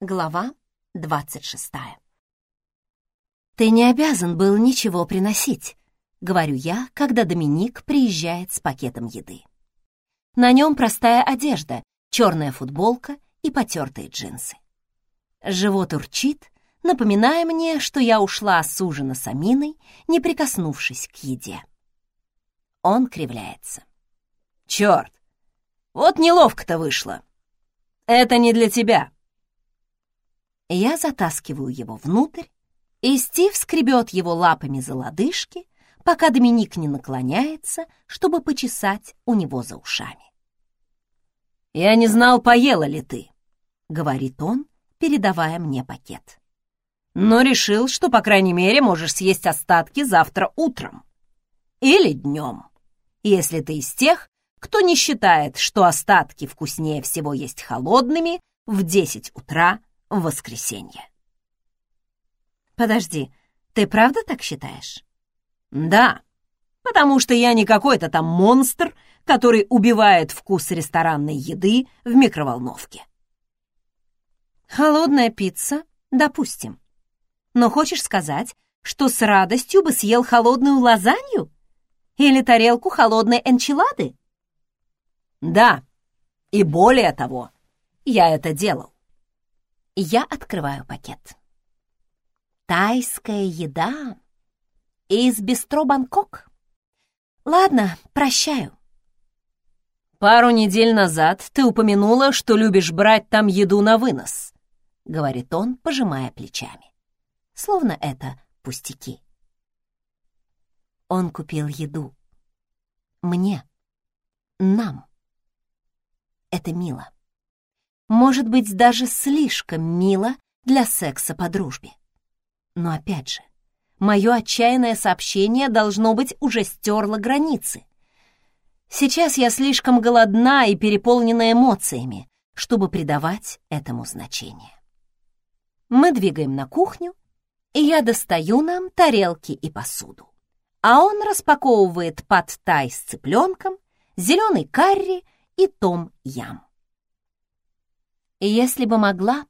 Глава 26 «Ты не обязан был ничего приносить», — говорю я, когда Доминик приезжает с пакетом еды. На нем простая одежда, черная футболка и потертые джинсы. Живот урчит, напоминая мне, что я ушла с ужина с Аминой, не прикоснувшись к еде. Он кривляется. «Черт! Вот неловко-то вышло. Это не для тебя». Я затаскиваю его внутрь, и Стив скребет его лапами за лодыжки, пока Доминик не наклоняется, чтобы почесать у него за ушами. «Я не знал, поела ли ты», — говорит он, передавая мне пакет. «Но решил, что, по крайней мере, можешь съесть остатки завтра утром. Или днем, если ты из тех, кто не считает, что остатки вкуснее всего есть холодными в 10 утра в воскресенье. Подожди, ты правда так считаешь? Да, потому что я не какой-то там монстр, который убивает вкус ресторанной еды в микроволновке. Холодная пицца, допустим. Но хочешь сказать, что с радостью бы съел холодную лазанью? Или тарелку холодной энчилады? Да, и более того, я это делал. Я открываю пакет. Тайская еда из бистро Бангкок. Ладно, прощаю. Пару недель назад ты упомянула, что любишь брать там еду на вынос, говорит он, пожимая плечами. Словно это пустяки. Он купил еду. Мне. Нам. Это мило может быть даже слишком мило для секса по дружбе. Но опять же, мое отчаянное сообщение, должно быть, уже стерло границы. Сейчас я слишком голодна и переполнена эмоциями, чтобы придавать этому значение. Мы двигаем на кухню, и я достаю нам тарелки и посуду. А он распаковывает пад-тай с цыпленком, зеленый карри и том-ям. И если бы могла,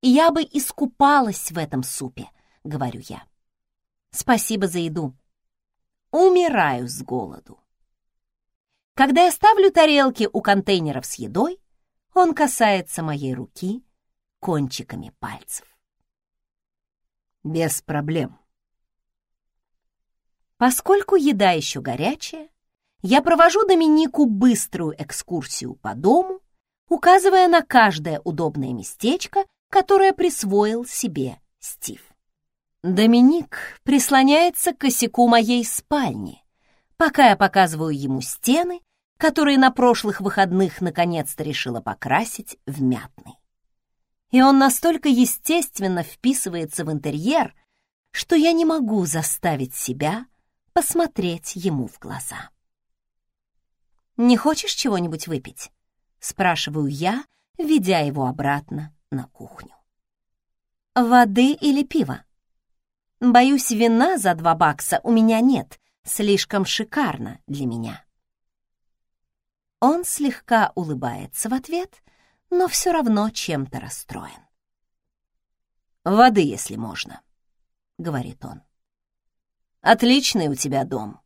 я бы искупалась в этом супе, говорю я. Спасибо за еду. Умираю с голоду. Когда я ставлю тарелки у контейнеров с едой, он касается моей руки кончиками пальцев. Без проблем. Поскольку еда еще горячая, я провожу Доминику быструю экскурсию по дому указывая на каждое удобное местечко, которое присвоил себе Стив. Доминик прислоняется к косяку моей спальни, пока я показываю ему стены, которые на прошлых выходных наконец-то решила покрасить в мятный. И он настолько естественно вписывается в интерьер, что я не могу заставить себя посмотреть ему в глаза. «Не хочешь чего-нибудь выпить?» — спрашиваю я, ведя его обратно на кухню. «Воды или пива?» «Боюсь, вина за два бакса у меня нет, слишком шикарно для меня». Он слегка улыбается в ответ, но все равно чем-то расстроен. «Воды, если можно», — говорит он. «Отличный у тебя дом.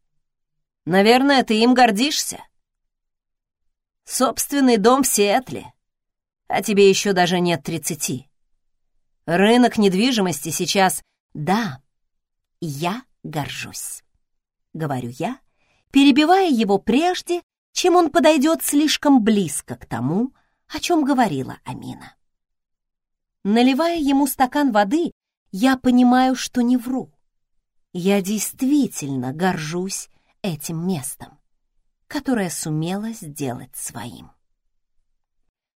Наверное, ты им гордишься?» Собственный дом в Сиэтле. А тебе еще даже нет тридцати. Рынок недвижимости сейчас... Да, я горжусь, говорю я, перебивая его прежде, чем он подойдет слишком близко к тому, о чем говорила Амина. Наливая ему стакан воды, я понимаю, что не вру. Я действительно горжусь этим местом которое сумела сделать своим.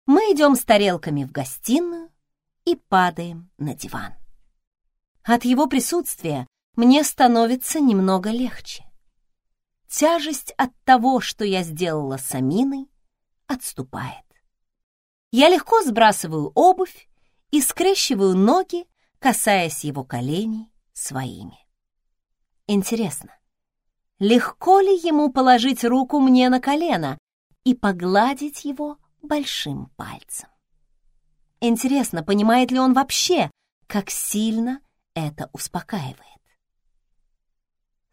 Мы идем с тарелками в гостиную и падаем на диван. От его присутствия мне становится немного легче. Тяжесть от того, что я сделала с Аминой, отступает. Я легко сбрасываю обувь и скрещиваю ноги, касаясь его коленей своими. Интересно, легко ли ему положить руку мне на колено и погладить его большим пальцем. Интересно, понимает ли он вообще, как сильно это успокаивает?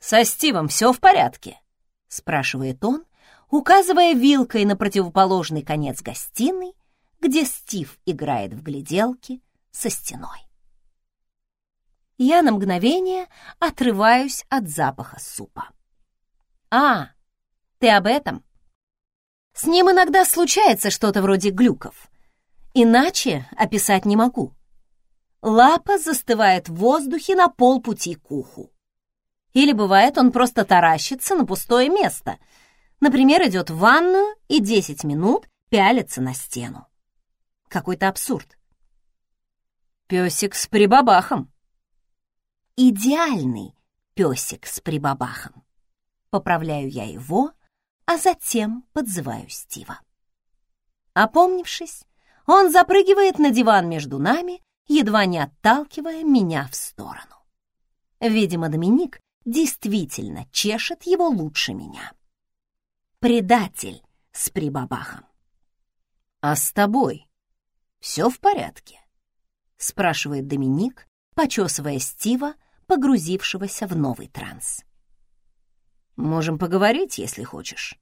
«Со Стивом все в порядке?» — спрашивает он, указывая вилкой на противоположный конец гостиной, где Стив играет в гляделки со стеной. Я на мгновение отрываюсь от запаха супа. «А, ты об этом?» С ним иногда случается что-то вроде глюков. Иначе описать не могу. Лапа застывает в воздухе на полпути к уху. Или бывает, он просто таращится на пустое место. Например, идет в ванную и 10 минут пялится на стену. Какой-то абсурд. Песик с прибабахом. Идеальный песик с прибабахом. Поправляю я его, а затем подзываю Стива. Опомнившись, он запрыгивает на диван между нами, едва не отталкивая меня в сторону. Видимо, Доминик действительно чешет его лучше меня. Предатель с прибабахом. «А с тобой все в порядке?» — спрашивает Доминик, почесывая Стива, погрузившегося в новый транс. «Можем поговорить, если хочешь.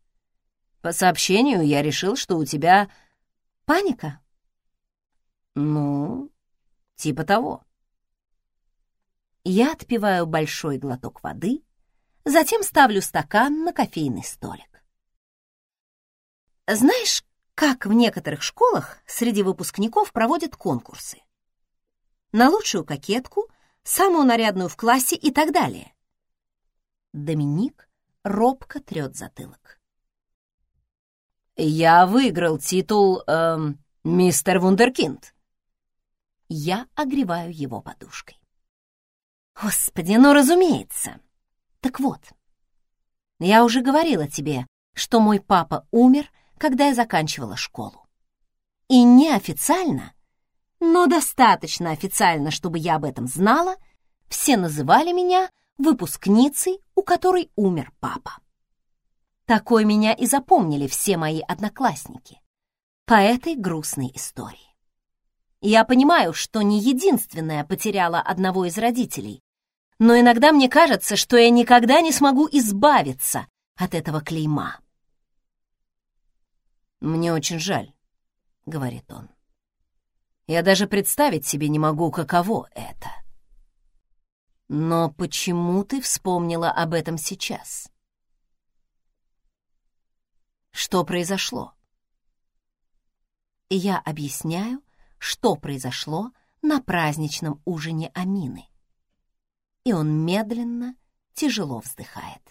По сообщению я решил, что у тебя паника». «Ну, типа того». Я отпиваю большой глоток воды, затем ставлю стакан на кофейный столик. Знаешь, как в некоторых школах среди выпускников проводят конкурсы? На лучшую кокетку, самую нарядную в классе и так далее. Доминик робко трет затылок. «Я выиграл титул эм, мистер Вундеркинд». Я огреваю его подушкой. Господи, ну разумеется. Так вот, я уже говорила тебе, что мой папа умер, когда я заканчивала школу. И неофициально, но достаточно официально, чтобы я об этом знала, все называли меня выпускницей, у которой умер папа. Такой меня и запомнили все мои одноклассники по этой грустной истории. Я понимаю, что не единственная потеряла одного из родителей, но иногда мне кажется, что я никогда не смогу избавиться от этого клейма. «Мне очень жаль», — говорит он. «Я даже представить себе не могу, каково это». «Но почему ты вспомнила об этом сейчас?» «Что произошло?» Я объясняю, что произошло на праздничном ужине Амины и он медленно, тяжело вздыхает.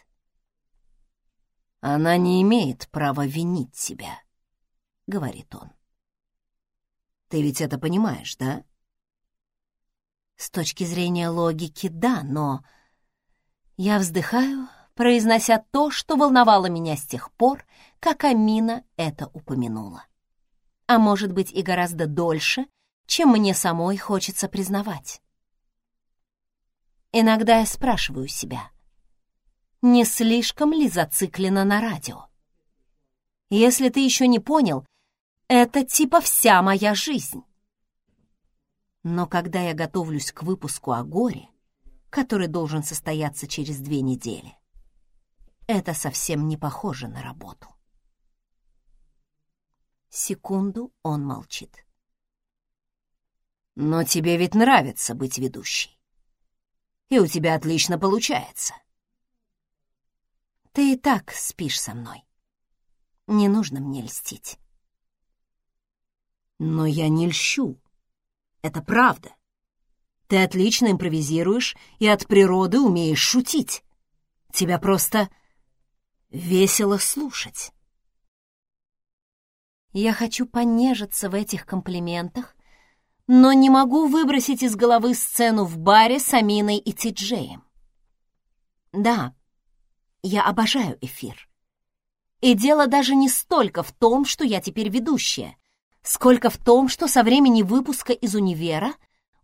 «Она не имеет права винить себя», — говорит он. «Ты ведь это понимаешь, да?» С точки зрения логики, да, но... Я вздыхаю, произнося то, что волновало меня с тех пор, как Амина это упомянула. А может быть и гораздо дольше, чем мне самой хочется признавать. Иногда я спрашиваю себя, не слишком ли зациклена на радио? Если ты еще не понял, это типа вся моя жизнь. Но когда я готовлюсь к выпуску о горе, который должен состояться через две недели, это совсем не похоже на работу. Секунду он молчит. «Но тебе ведь нравится быть ведущей и у тебя отлично получается. Ты и так спишь со мной. Не нужно мне льстить. Но я не льщу. Это правда. Ты отлично импровизируешь и от природы умеешь шутить. Тебя просто весело слушать. Я хочу понежиться в этих комплиментах но не могу выбросить из головы сцену в баре с Аминой и Тиджеем. Да, я обожаю эфир. И дело даже не столько в том, что я теперь ведущая, сколько в том, что со времени выпуска из универа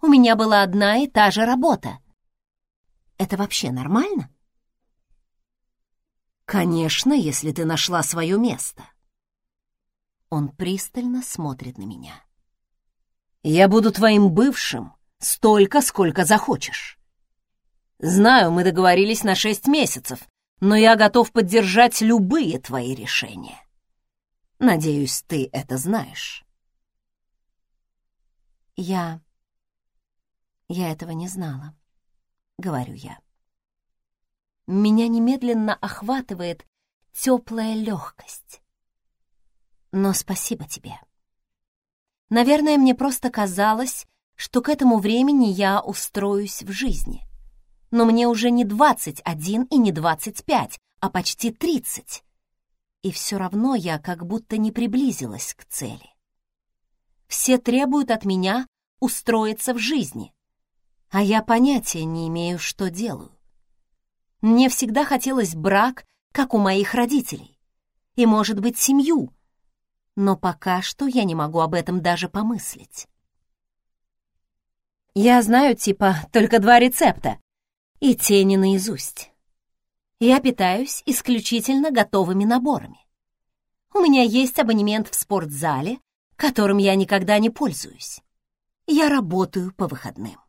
у меня была одна и та же работа. Это вообще нормально? Конечно, если ты нашла свое место. Он пристально смотрит на меня. Я буду твоим бывшим столько, сколько захочешь. Знаю, мы договорились на шесть месяцев, но я готов поддержать любые твои решения. Надеюсь, ты это знаешь. Я... Я этого не знала, — говорю я. Меня немедленно охватывает теплая легкость. Но спасибо тебе. Наверное, мне просто казалось, что к этому времени я устроюсь в жизни. Но мне уже не 21 и не 25, а почти 30. И все равно я как будто не приблизилась к цели. Все требуют от меня устроиться в жизни, а я понятия не имею, что делаю. Мне всегда хотелось брак, как у моих родителей, и, может быть, семью, но пока что я не могу об этом даже помыслить. Я знаю, типа, только два рецепта, и те не наизусть. Я питаюсь исключительно готовыми наборами. У меня есть абонемент в спортзале, которым я никогда не пользуюсь. Я работаю по выходным.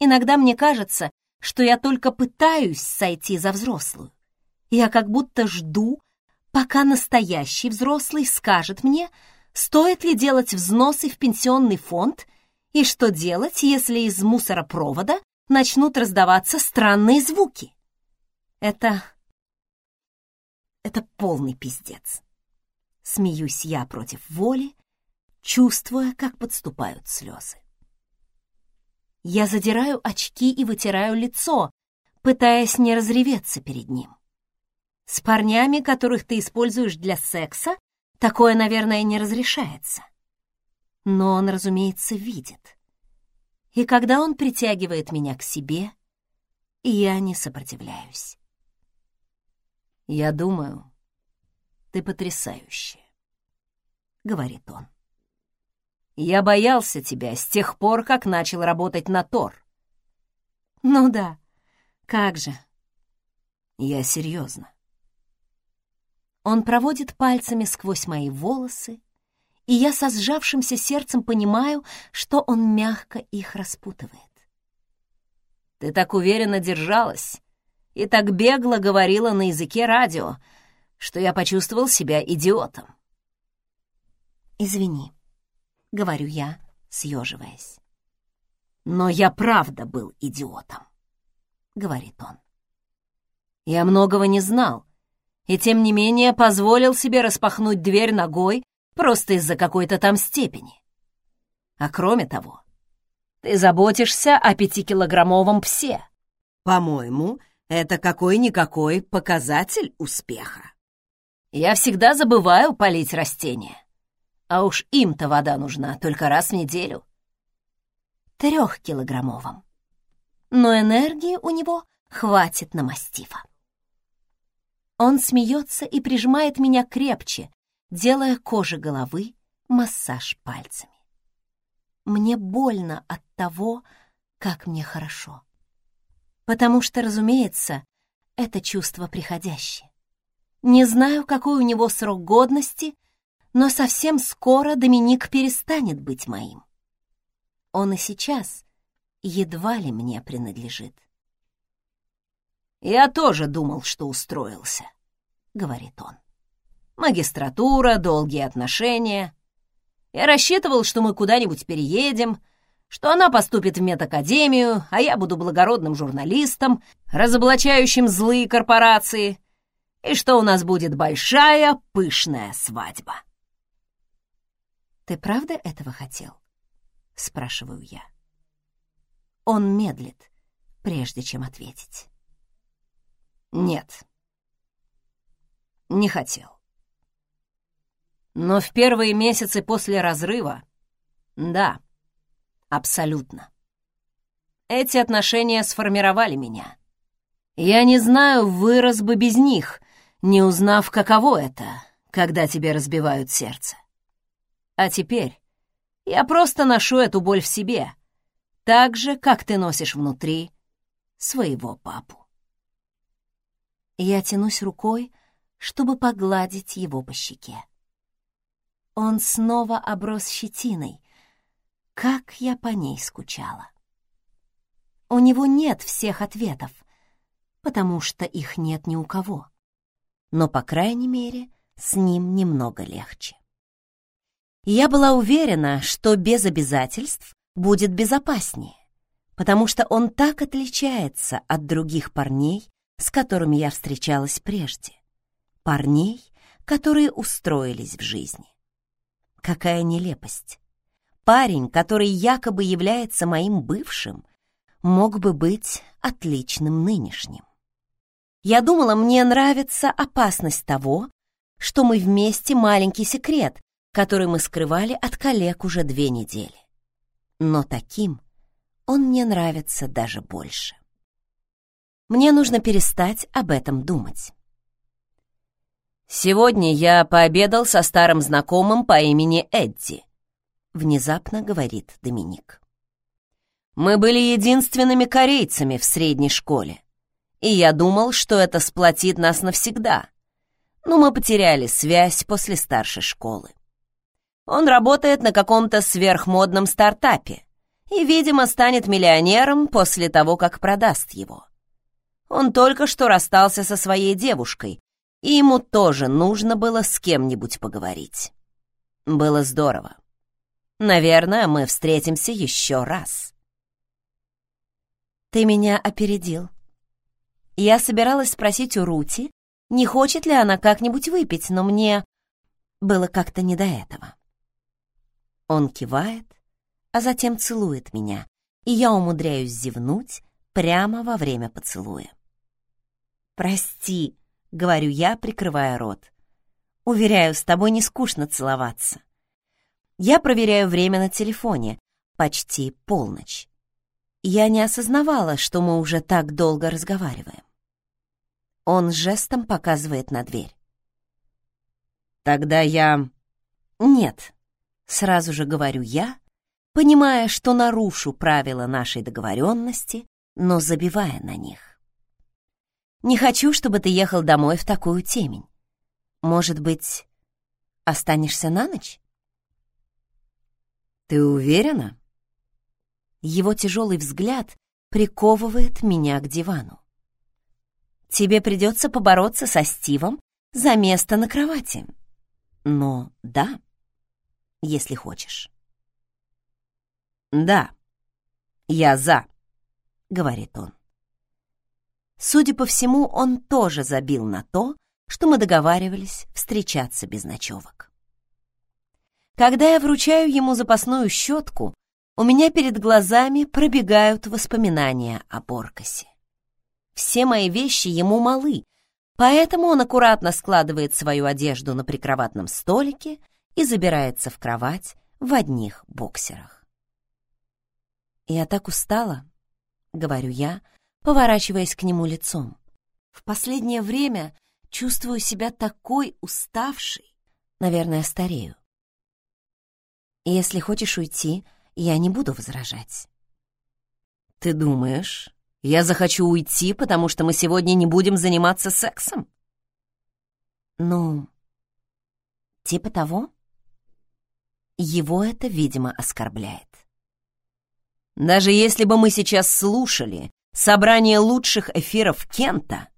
Иногда мне кажется, что я только пытаюсь сойти за взрослую. Я как будто жду, пока настоящий взрослый скажет мне, стоит ли делать взносы в пенсионный фонд и что делать, если из мусоропровода начнут раздаваться странные звуки. Это... это полный пиздец. Смеюсь я против воли, чувствуя, как подступают слезы. Я задираю очки и вытираю лицо, пытаясь не разреветься перед ним. С парнями, которых ты используешь для секса, такое, наверное, не разрешается. Но он, разумеется, видит. И когда он притягивает меня к себе, я не сопротивляюсь. «Я думаю, ты потрясающая», — говорит он. Я боялся тебя с тех пор, как начал работать на Тор. Ну да, как же. Я серьезно. Он проводит пальцами сквозь мои волосы, и я со сжавшимся сердцем понимаю, что он мягко их распутывает. Ты так уверенно держалась и так бегло говорила на языке радио, что я почувствовал себя идиотом. Извини. — говорю я, съеживаясь. «Но я правда был идиотом», — говорит он. «Я многого не знал, и тем не менее позволил себе распахнуть дверь ногой просто из-за какой-то там степени. А кроме того, ты заботишься о пятикилограммовом псе. По-моему, это какой-никакой показатель успеха. Я всегда забываю полить растения. А уж им-то вода нужна только раз в неделю. Трехкилограммовым. Но энергии у него хватит на мастифа. Он смеется и прижимает меня крепче, делая коже головы массаж пальцами. Мне больно от того, как мне хорошо. Потому что, разумеется, это чувство приходящее. Не знаю, какой у него срок годности, но совсем скоро Доминик перестанет быть моим. Он и сейчас едва ли мне принадлежит. «Я тоже думал, что устроился», — говорит он. «Магистратура, долгие отношения. Я рассчитывал, что мы куда-нибудь переедем, что она поступит в медакадемию, а я буду благородным журналистом, разоблачающим злые корпорации, и что у нас будет большая пышная свадьба». «Ты правда этого хотел?» — спрашиваю я. Он медлит, прежде чем ответить. «Нет, не хотел. Но в первые месяцы после разрыва — да, абсолютно. Эти отношения сформировали меня. Я не знаю, вырос бы без них, не узнав, каково это, когда тебе разбивают сердце. А теперь я просто ношу эту боль в себе, так же, как ты носишь внутри своего папу. Я тянусь рукой, чтобы погладить его по щеке. Он снова оброс щетиной, Как я по ней скучала. У него нет всех ответов, потому что их нет ни у кого. Но, по крайней мере, с ним немного легче. Я была уверена, что без обязательств будет безопаснее, потому что он так отличается от других парней, с которыми я встречалась прежде. Парней, которые устроились в жизни. Какая нелепость. Парень, который якобы является моим бывшим, мог бы быть отличным нынешним. Я думала, мне нравится опасность того, что мы вместе маленький секрет, который мы скрывали от коллег уже две недели. Но таким он мне нравится даже больше. Мне нужно перестать об этом думать. «Сегодня я пообедал со старым знакомым по имени Эдди», — внезапно говорит Доминик. «Мы были единственными корейцами в средней школе, и я думал, что это сплотит нас навсегда, но мы потеряли связь после старшей школы. Он работает на каком-то сверхмодном стартапе и, видимо, станет миллионером после того, как продаст его. Он только что расстался со своей девушкой, и ему тоже нужно было с кем-нибудь поговорить. Было здорово. Наверное, мы встретимся еще раз. Ты меня опередил. Я собиралась спросить у Рути, не хочет ли она как-нибудь выпить, но мне было как-то не до этого. Он кивает, а затем целует меня, и я умудряюсь зевнуть прямо во время поцелуя. «Прости», — говорю я, прикрывая рот. «Уверяю, с тобой не скучно целоваться». Я проверяю время на телефоне, почти полночь. Я не осознавала, что мы уже так долго разговариваем. Он жестом показывает на дверь. «Тогда я...» «Нет», — сразу же говорю я, понимая, что нарушу правила нашей договоренности, но забивая на них. Не хочу, чтобы ты ехал домой в такую темень. Может быть, останешься на ночь? Ты уверена? Его тяжелый взгляд приковывает меня к дивану. Тебе придется побороться со Стивом за место на кровати. Но да, если хочешь. Да, я за, говорит он. Судя по всему, он тоже забил на то, что мы договаривались встречаться без ночевок. Когда я вручаю ему запасную щетку, у меня перед глазами пробегают воспоминания о Боркасе. Все мои вещи ему малы, поэтому он аккуратно складывает свою одежду на прикроватном столике и забирается в кровать в одних боксерах. «Я так устала», — говорю я, поворачиваясь к нему лицом. В последнее время чувствую себя такой уставшей. Наверное, старею. Если хочешь уйти, я не буду возражать. Ты думаешь, я захочу уйти, потому что мы сегодня не будем заниматься сексом? Ну, типа того. Его это, видимо, оскорбляет. Даже если бы мы сейчас слушали собрание лучших эфиров Кента,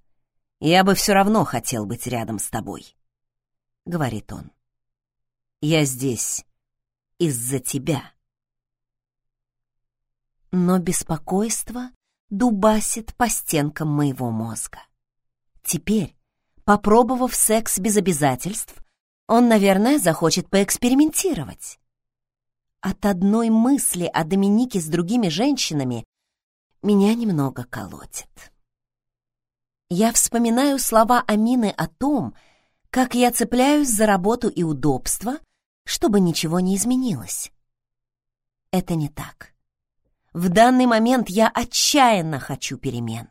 я бы все равно хотел быть рядом с тобой», — говорит он. «Я здесь из-за тебя». Но беспокойство дубасит по стенкам моего мозга. Теперь, попробовав секс без обязательств, он, наверное, захочет поэкспериментировать. От одной мысли о Доминике с другими женщинами меня немного колотит. Я вспоминаю слова Амины о том, как я цепляюсь за работу и удобство, чтобы ничего не изменилось. Это не так. В данный момент я отчаянно хочу перемен.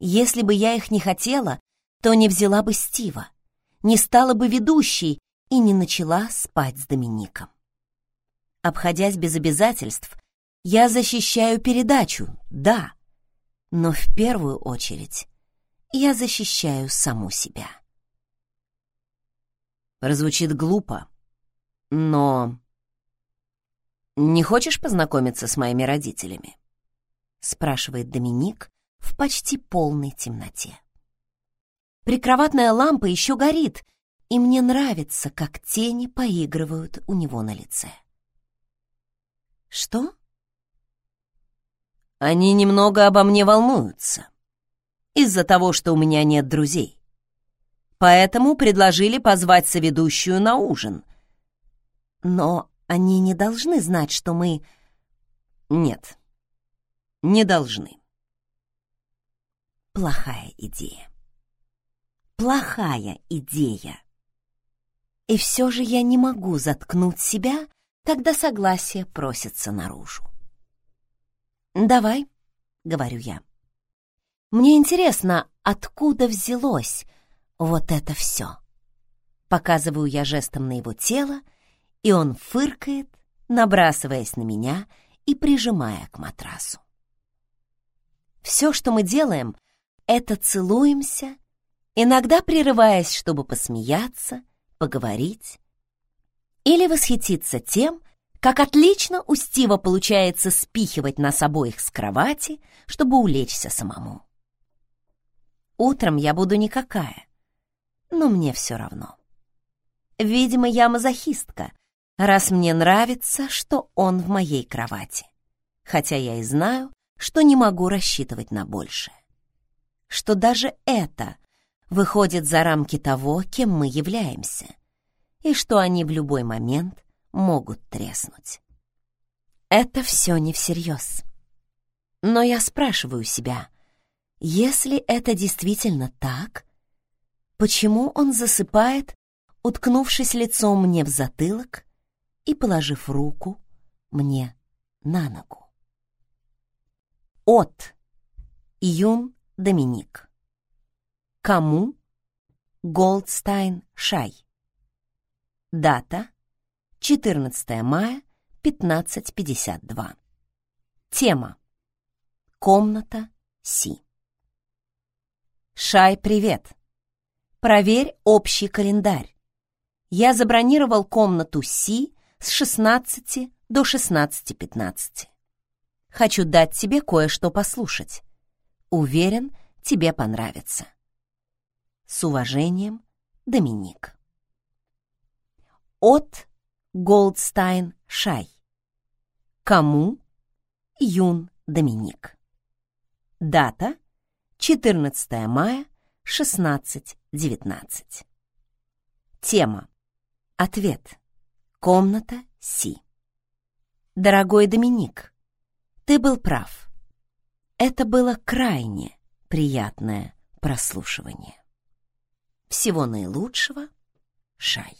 Если бы я их не хотела, то не взяла бы Стива, не стала бы ведущей и не начала спать с Домиником. Обходясь без обязательств, я защищаю передачу, да, но в первую очередь я защищаю саму себя. Прозвучит глупо, но... «Не хочешь познакомиться с моими родителями?» — спрашивает Доминик в почти полной темноте. Прикроватная лампа еще горит, и мне нравится, как тени поигрывают у него на лице. «Что?» «Они немного обо мне волнуются из-за того, что у меня нет друзей. Поэтому предложили позвать соведущую на ужин. Но они не должны знать, что мы... Нет, не должны. Плохая идея. Плохая идея. И все же я не могу заткнуть себя, когда согласие просится наружу. «Давай», — говорю я. «Мне интересно, откуда взялось вот это все?» Показываю я жестом на его тело, и он фыркает, набрасываясь на меня и прижимая к матрасу. Все, что мы делаем, это целуемся, иногда прерываясь, чтобы посмеяться, поговорить или восхититься тем, как отлично у Стива получается спихивать нас обоих с кровати, чтобы улечься самому. Утром я буду никакая, но мне все равно. Видимо, я мазохистка, раз мне нравится, что он в моей кровати, хотя я и знаю, что не могу рассчитывать на большее. Что даже это выходит за рамки того, кем мы являемся, и что они в любой момент могут треснуть. Это все не всерьез. Но я спрашиваю себя, если это действительно так, почему он засыпает, уткнувшись лицом мне в затылок и положив руку мне на ногу? От Юн Доминик. Кому? Голдстайн Шай. Дата 14 мая 15.52. Тема. Комната Си. Шай, привет. Проверь общий календарь. Я забронировал комнату Си с 16 до 16.15. Хочу дать тебе кое-что послушать. Уверен, тебе понравится. С уважением, Доминик. От Голдстайн Шай. Кому? Юн Доминик. Дата 14 мая 16.19. Тема. Ответ. Комната Си. Дорогой Доминик, ты был прав. Это было крайне приятное прослушивание. Всего наилучшего, Шай.